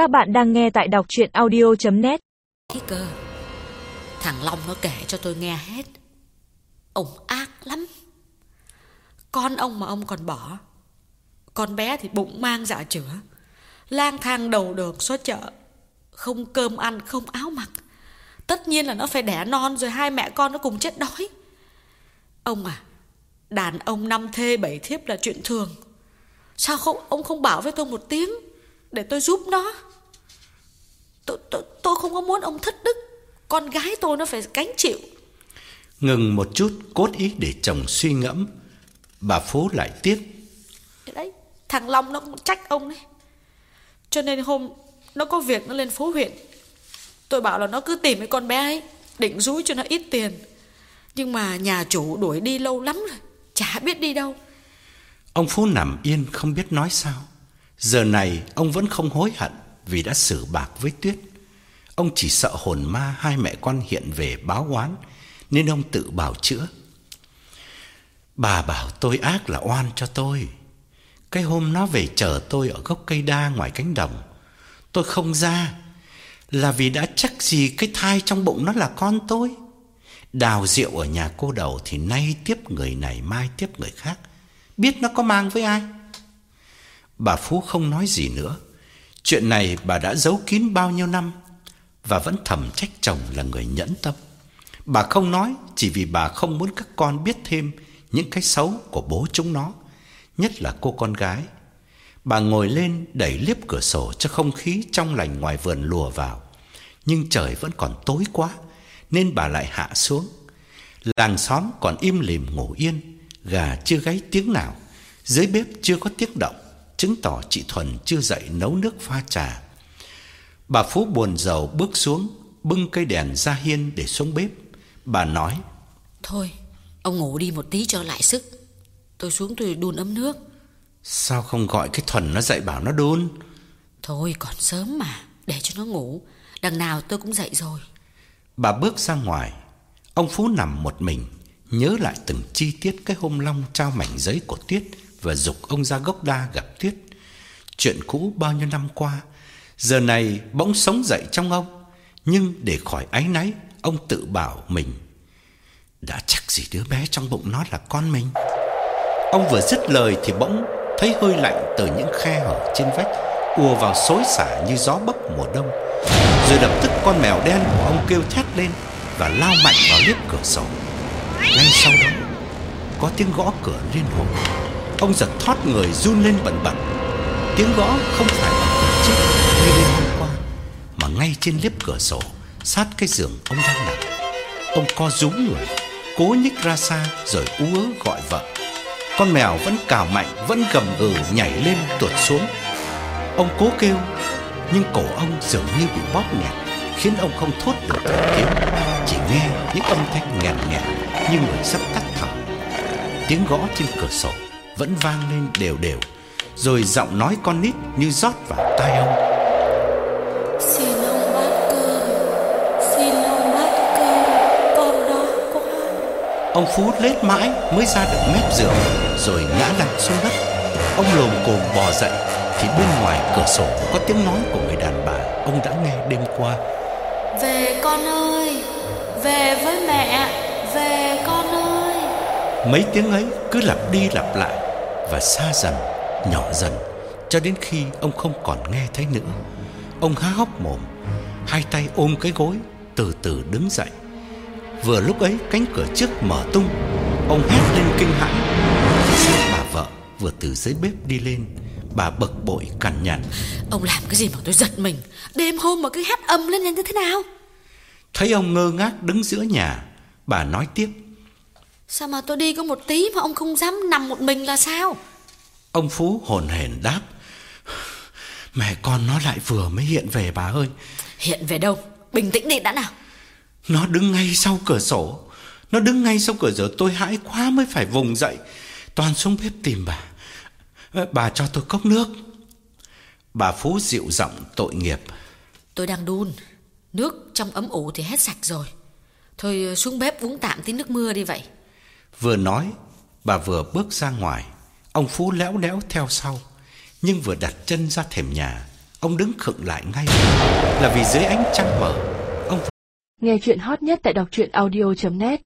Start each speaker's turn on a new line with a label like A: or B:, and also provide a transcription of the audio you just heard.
A: Các bạn đang nghe tại đọc chuyện audio.net
B: Thế cơ Thằng Long nó kể cho tôi nghe hết. Ông ác lắm. Con ông mà ông còn bỏ, Con bé thì bụng mang dạ chữa. Lang thang đầu đường xóa chợ, Không cơm ăn, không áo mặc. Tất nhiên là nó phải đẻ non Rồi hai mẹ con nó cùng chết đói. Ông à Đàn ông năm thê bảy thiếp là chuyện thường. Sao không, ông không bảo với tôi một tiếng? Để tôi giúp nó. Tôi, tôi, tôi không có muốn ông thất đức. Con gái tôi nó phải gánh chịu.
C: Ngừng một chút cốt ý để chồng suy ngẫm. Bà Phố lại tiếp
B: Đấy Thằng Long nó cũng trách ông đấy. Cho nên hôm Nó có việc nó lên phố huyện. Tôi bảo là nó cứ tìm cái con bé ấy Định rúi cho nó ít tiền. Nhưng mà nhà chủ đuổi đi lâu lắm rồi Chả biết đi đâu.
C: Ông Phú nằm yên không biết nói sao Giờ này ông vẫn không hối hận Vì đã xử bạc với Tuyết. Ông chỉ sợ hồn ma hai mẹ con hiện về báo oán, Nên ông tự bảo chữa. Bà bảo tôi ác là oan cho tôi. Cái hôm nó về chờ tôi ở gốc cây đa ngoài cánh đồng, Tôi không ra Là vì đã chắc gì cái thai trong bụng nó là con tôi. Đào rượu ở nhà cô đầu thì nay tiếp người này, mai tiếp người khác. Biết nó có mang với ai? Bà Phú không nói gì nữa. Chuyện này bà đã giấu kín bao nhiêu năm Và vẫn thầm trách chồng là người nhẫn tâm. Bà không nói chỉ vì bà không muốn các con biết thêm Những cái xấu của bố chúng nó, Nhất là cô con gái. Bà ngồi lên đẩy liếp cửa sổ cho không khí trong lành ngoài vườn lùa vào. Nhưng trời vẫn còn tối quá, Nên bà lại hạ xuống. Làng xóm còn im lìm ngủ yên, Gà chưa gáy tiếng nào, Dưới bếp chưa có tiếng động. Chứng tỏ chị Thuần chưa dậy nấu nước pha trà. Bà Phú buồn rầu bước xuống Bưng cây đèn ra hiên để xuống bếp. Bà nói
B: Thôi Ông ngủ đi một tí cho lại sức. Tôi xuống tôi đun ấm nước.
C: Sao không gọi cái Thuần nó dậy bảo nó đun?
B: Thôi còn sớm mà Để cho nó ngủ. Đằng nào tôi cũng dậy rồi.
C: Bà bước ra ngoài. Ông Phú nằm một mình Nhớ lại từng chi tiết cái hôm Long trao mảnh giấy của Tuyết và dục ông ra gốc đa gặp Tuyết Chuyện cũ bao nhiêu năm qua, Giờ này bỗng sống dậy trong ông Nhưng để khỏi áy náy, Ông tự bảo mình, Đã chắc gì đứa bé trong bụng nó là con mình Ông vừa dứt lời thì bỗng thấy hơi lạnh từ những khe hở trên vách, ùa vào xối xả như gió bấc mùa đông. Rồi lập tức con mèo đen của ông kêu thét lên và lao mạnh vào liếp cửa sổ. Ngay sau đó, có tiếng gõ cửa liên hồi. Ông giật thoát người run lên bần bật. Tiếng gõ không phải là cửa như đêm hôm qua mà ngay trên liếp cửa sổ sát cái giường ông đang nằm. Ông co rúm người, cố nhích ra xa rồi ú ớ gọi vợ. Con mèo vẫn cào mạnh, vẫn gầm gừ nhảy lên tuột xuống. Ông cố kêu, nhưng cổ ông dường như bị bóp nghẹt, khiến ông không thốt được thành tiếng, chỉ nghe những âm thanh nghẹn nghẹn như người sắp tắt thở. Tiếng gõ trên cửa sổ vẫn vang lên đều đều, rồi giọng nói con nít như rót vào tai ông.
B: Xin ông bát cơm Xin ông bát cơm Con đó quá
C: Ông Phú lết mãi mới ra được mép giường Rồi ngã lăn xuống đất. Ông lồm cồm bò dậy Thì bên ngoài cửa sổ có tiếng nói của người đàn bà Ông đã nghe đêm qua.
B: Về con ơi Về với mẹ Về con ơi.
C: Mấy tiếng ấy cứ lặp đi lặp lại Và xa dần, nhỏ dần Cho đến khi ông không còn nghe thấy nữa. Ông há hốc mồm Hai tay ôm cái gối Từ từ đứng dậy. Vừa lúc ấy cánh cửa trước mở tung Ông hét lên kinh hãi. Bà vợ vừa từ dưới bếp đi lên Bà bực bội cằn nhằn.
B: Ông làm cái gì mà tôi giật mình? Đêm hôm mà cứ hét âm lên như thế nào?
C: Thấy ông ngơ ngác đứng giữa nhà Bà nói tiếp
B: Sao mà tôi đi có một tí mà ông không dám nằm một mình là sao?
C: Ông Phú hồn hển đáp. Mẹ con nó lại vừa mới hiện về bà ơi.
B: Hiện về đâu? Bình tĩnh đi đã nào.
C: Nó đứng ngay sau cửa sổ. Nó đứng ngay sau cửa sổ. Tôi hãi quá mới phải vùng dậy. Toàn xuống bếp tìm bà. Ờ, Bà cho tôi cốc nước. Bà Phú dịu giọng tội nghiệp.
B: Tôi đang đun. Nước trong ấm ủ thì hết sạch rồi. Thôi xuống bếp uống tạm tí nước mưa đi vậy
C: Vừa nói, Bà vừa bước ra ngoài. Ông Phú léo đéo theo sau. Nhưng vừa đặt chân ra thềm nhà, Ông đứng khựng lại ngay. Là vì dưới ánh trăng mở, Ông
A: Nghe chuyện hot nhất tại đọc truyện audio.net